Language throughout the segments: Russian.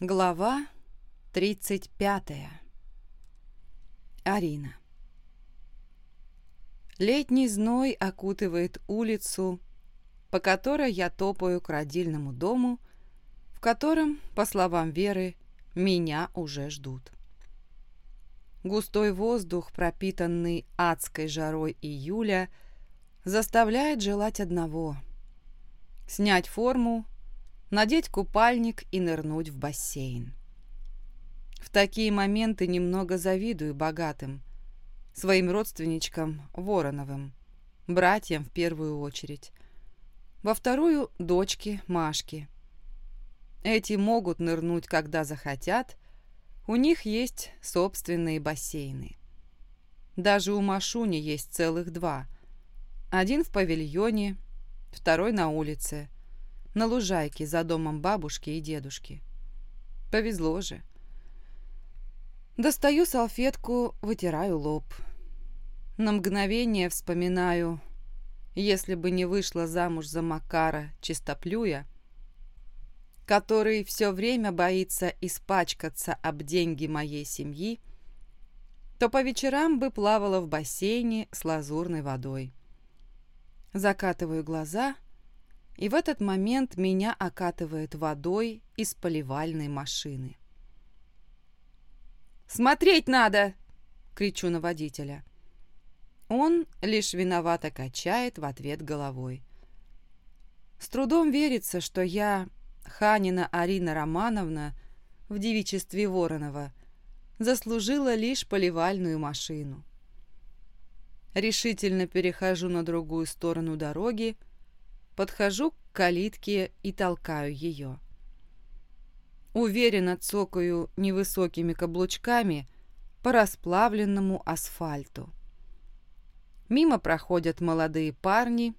Глава 35. Арина. Летний зной окутывает улицу, по которой я топаю к родильному дому, в котором, по словам Веры, меня уже ждут. Густой воздух, пропитанный адской жарой июля, заставляет желать одного — снять форму надеть купальник и нырнуть в бассейн. В такие моменты немного завидую богатым, своим родственничкам Вороновым, братьям в первую очередь. Во вторую – дочке Машки. Эти могут нырнуть, когда захотят, у них есть собственные бассейны. Даже у Машуни есть целых два. Один в павильоне, второй на улице – на лужайке за домом бабушки и дедушки. Повезло же. Достаю салфетку, вытираю лоб. На мгновение вспоминаю, если бы не вышла замуж за Макара Чистоплюя, который все время боится испачкаться об деньги моей семьи, то по вечерам бы плавала в бассейне с лазурной водой. Закатываю глаза — и в этот момент меня окатывает водой из поливальной машины. «Смотреть надо!» — кричу на водителя. Он лишь виновато качает в ответ головой. С трудом верится, что я, Ханина Арина Романовна, в девичестве Воронова, заслужила лишь поливальную машину. Решительно перехожу на другую сторону дороги, Подхожу к калитке и толкаю ее. Уверенно цокаю невысокими каблучками по расплавленному асфальту. Мимо проходят молодые парни,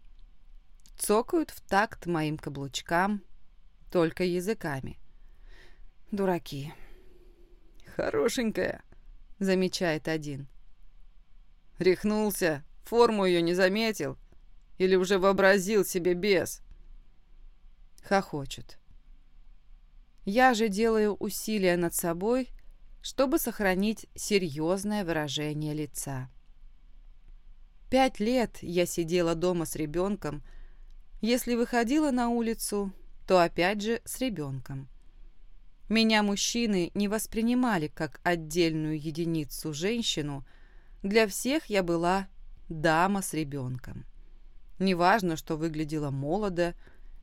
цокают в такт моим каблучкам, только языками. Дураки. «Хорошенькая», — замечает один. «Рехнулся, форму ее не заметил», или уже вообразил себе бес?» Хохочет. Я же делаю усилия над собой, чтобы сохранить серьезное выражение лица. Пять лет я сидела дома с ребенком. Если выходила на улицу, то опять же с ребенком. Меня мужчины не воспринимали как отдельную единицу женщину. Для всех я была дама с ребенком. Неважно, что выглядела молодо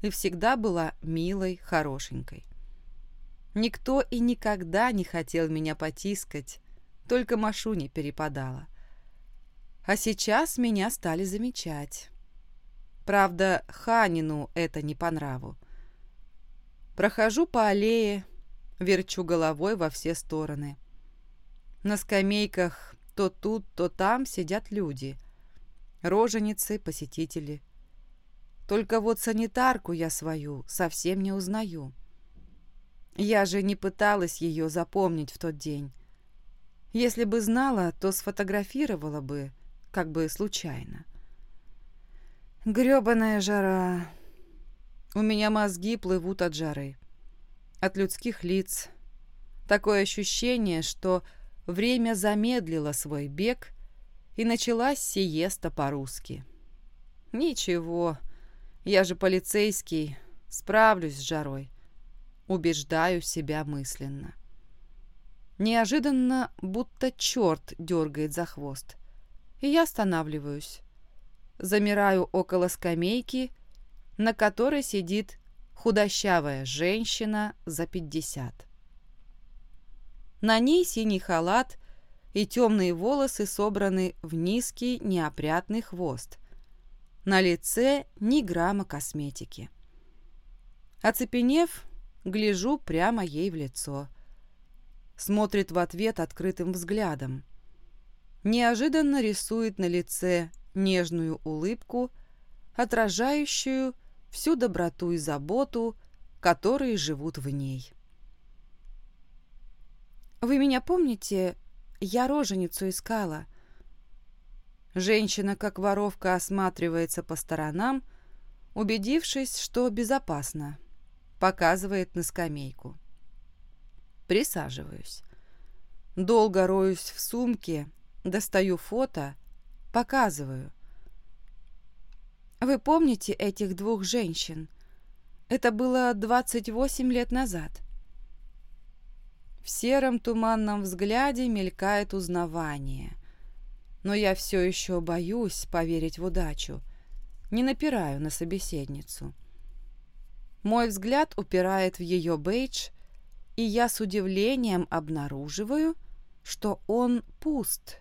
и всегда была милой, хорошенькой. Никто и никогда не хотел меня потискать, только Машуне перепадала. А сейчас меня стали замечать. Правда, Ханину это не по нраву. Прохожу по аллее, верчу головой во все стороны. На скамейках то тут, то там сидят люди роженицы, посетители. Только вот санитарку я свою совсем не узнаю. Я же не пыталась ее запомнить в тот день. Если бы знала, то сфотографировала бы, как бы случайно. Грёбаная жара. У меня мозги плывут от жары. От людских лиц. Такое ощущение, что время замедлило свой бег и началась сиеста по-русски. «Ничего, я же полицейский, справлюсь с жарой», убеждаю себя мысленно. Неожиданно, будто черт дергает за хвост, и я останавливаюсь. Замираю около скамейки, на которой сидит худощавая женщина за пятьдесят. На ней синий халат и темные волосы собраны в низкий неопрятный хвост. На лице ни грамма косметики. Оцепенев, гляжу прямо ей в лицо. Смотрит в ответ открытым взглядом. Неожиданно рисует на лице нежную улыбку, отражающую всю доброту и заботу, которые живут в ней. «Вы меня помните?» Я роженицу искала. Женщина, как воровка, осматривается по сторонам, убедившись, что безопасно. Показывает на скамейку. Присаживаюсь. Долго роюсь в сумке, достаю фото, показываю. Вы помните этих двух женщин? Это было 28 лет назад. В сером туманном взгляде мелькает узнавание. Но я все еще боюсь поверить в удачу. Не напираю на собеседницу. Мой взгляд упирает в ее бейдж, и я с удивлением обнаруживаю, что он пуст.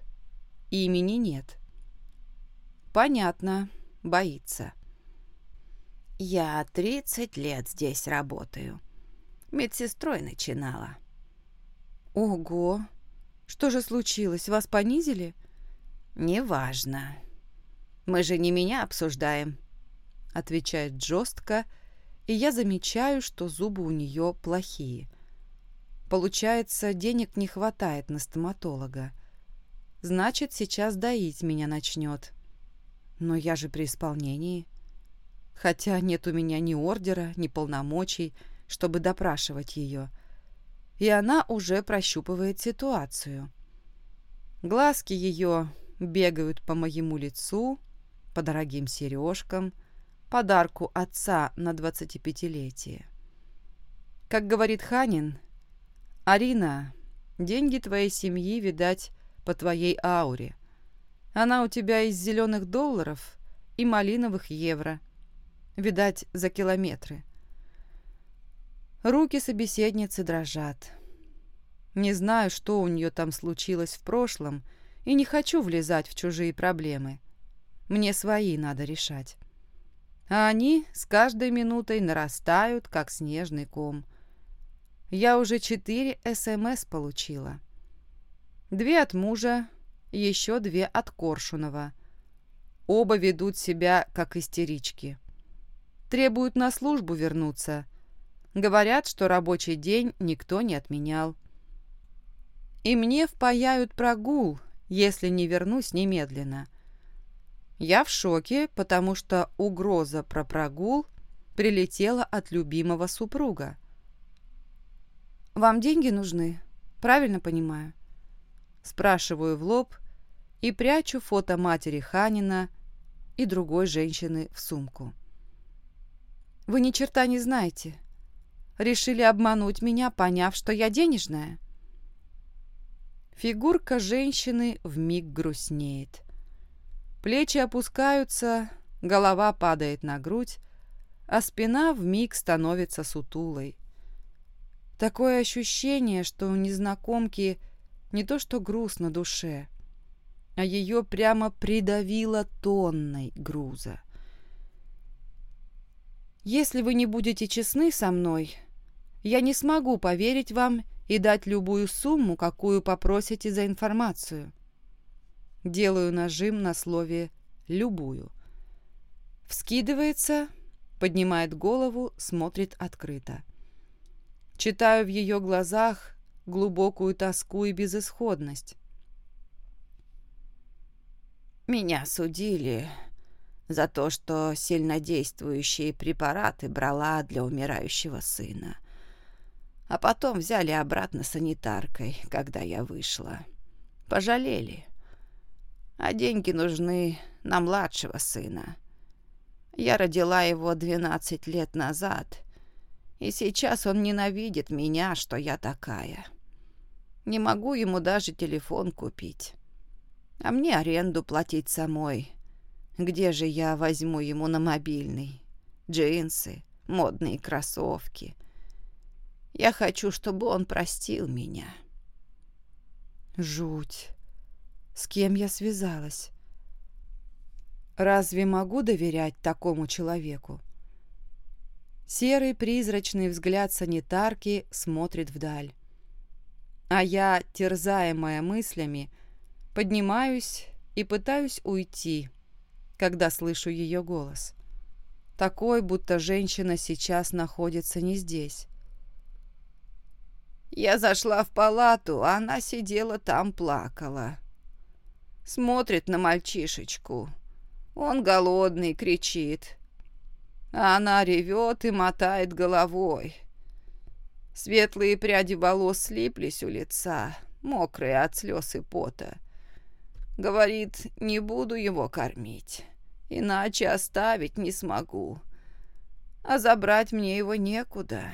Имени нет. Понятно, боится. Я 30 лет здесь работаю. Медсестрой начинала. Ого! Что же случилось? Вас понизили? Неважно. Мы же не меня обсуждаем, отвечает жестко, и я замечаю, что зубы у нее плохие. Получается, денег не хватает на стоматолога. Значит, сейчас доить меня начнет. Но я же при исполнении. Хотя нет у меня ни ордера, ни полномочий, чтобы допрашивать ее. И она уже прощупывает ситуацию. Глазки ее бегают по моему лицу, по дорогим сережкам, подарку отца на 25-летие. Как говорит Ханин, «Арина, деньги твоей семьи, видать, по твоей ауре. Она у тебя из зеленых долларов и малиновых евро. Видать, за километры». Руки собеседницы дрожат. Не знаю, что у нее там случилось в прошлом, и не хочу влезать в чужие проблемы. Мне свои надо решать. А они с каждой минутой нарастают, как снежный ком. Я уже четыре СМС получила. Две от мужа, еще две от Коршунова. Оба ведут себя, как истерички. Требуют на службу вернуться. Говорят, что рабочий день никто не отменял. И мне впаяют прогул, если не вернусь немедленно. Я в шоке, потому что угроза про прогул прилетела от любимого супруга. «Вам деньги нужны? Правильно понимаю?» Спрашиваю в лоб и прячу фото матери Ханина и другой женщины в сумку. «Вы ни черта не знаете. Решили обмануть меня, поняв, что я денежная?» Фигурка женщины вмиг грустнеет. Плечи опускаются, голова падает на грудь, а спина вмиг становится сутулой. Такое ощущение, что у незнакомки не то что груз на душе, а ее прямо придавило тонной груза. Если вы не будете честны со мной, я не смогу поверить вам и дать любую сумму, какую попросите за информацию. Делаю нажим на слове «любую». Вскидывается, поднимает голову, смотрит открыто. Читаю в ее глазах глубокую тоску и безысходность. «Меня судили за то, что сильнодействующие препараты брала для умирающего сына а потом взяли обратно санитаркой, когда я вышла. Пожалели. А деньги нужны на младшего сына. Я родила его 12 лет назад, и сейчас он ненавидит меня, что я такая. Не могу ему даже телефон купить. А мне аренду платить самой. Где же я возьму ему на мобильный? Джинсы, модные кроссовки — я хочу, чтобы он простил меня. Жуть. С кем я связалась? Разве могу доверять такому человеку? Серый призрачный взгляд санитарки смотрит вдаль. А я, терзаемая мыслями, поднимаюсь и пытаюсь уйти, когда слышу ее голос. Такой, будто женщина сейчас находится не здесь. Я зашла в палату, а она сидела там, плакала. Смотрит на мальчишечку. Он голодный, кричит. А она ревет и мотает головой. Светлые пряди волос слиплись у лица, мокрые от слез и пота. Говорит, не буду его кормить, иначе оставить не смогу. А забрать мне его некуда.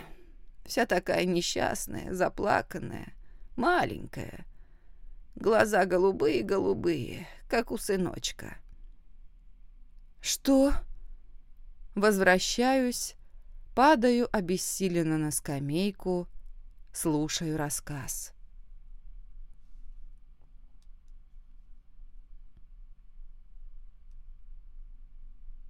Вся такая несчастная, заплаканная, маленькая. Глаза голубые-голубые, как у сыночка. «Что?» Возвращаюсь, падаю обессиленно на скамейку, слушаю рассказ.